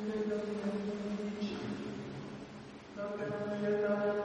Thank you.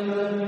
Amen.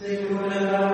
Segura